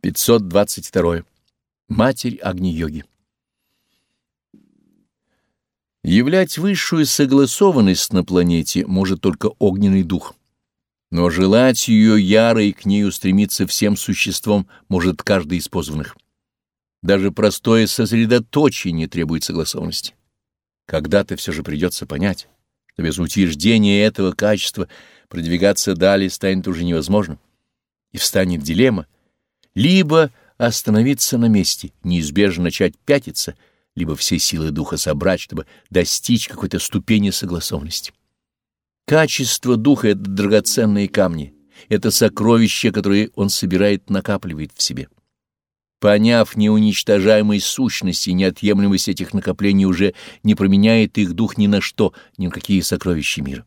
522. Матерь Агни-йоги. Являть высшую согласованность на планете может только огненный дух, но желать ее яро и к ней устремиться всем существом может каждый из позванных. Даже простое сосредоточение требует согласованности. Когда-то все же придется понять, что без утверждения этого качества продвигаться далее станет уже невозможно, и встанет дилемма — либо остановиться на месте, неизбежно начать пятиться, либо все силы духа собрать, чтобы достичь какой-то ступени согласованности. Качество духа — это драгоценные камни, это сокровища, которые он собирает, накапливает в себе. Поняв неуничтожаемость сущности и неотъемлемость этих накоплений, уже не променяет их дух ни на что, ни на какие сокровища мира.